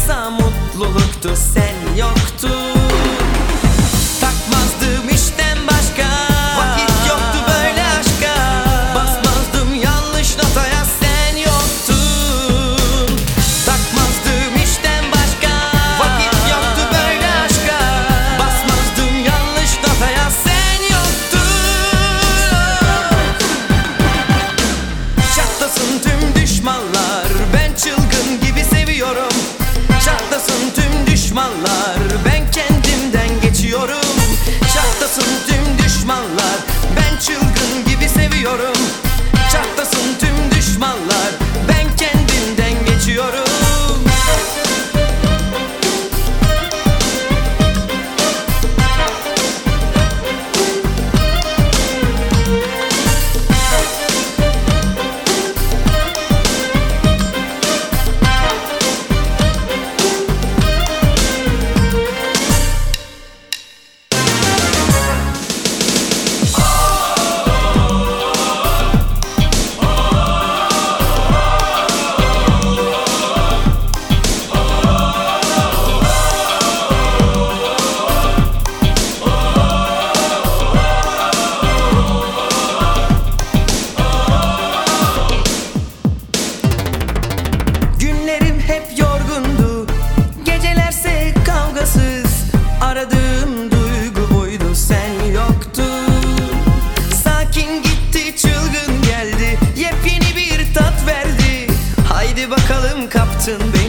İlacımsa mutluluktu sen yoktun Yepyeni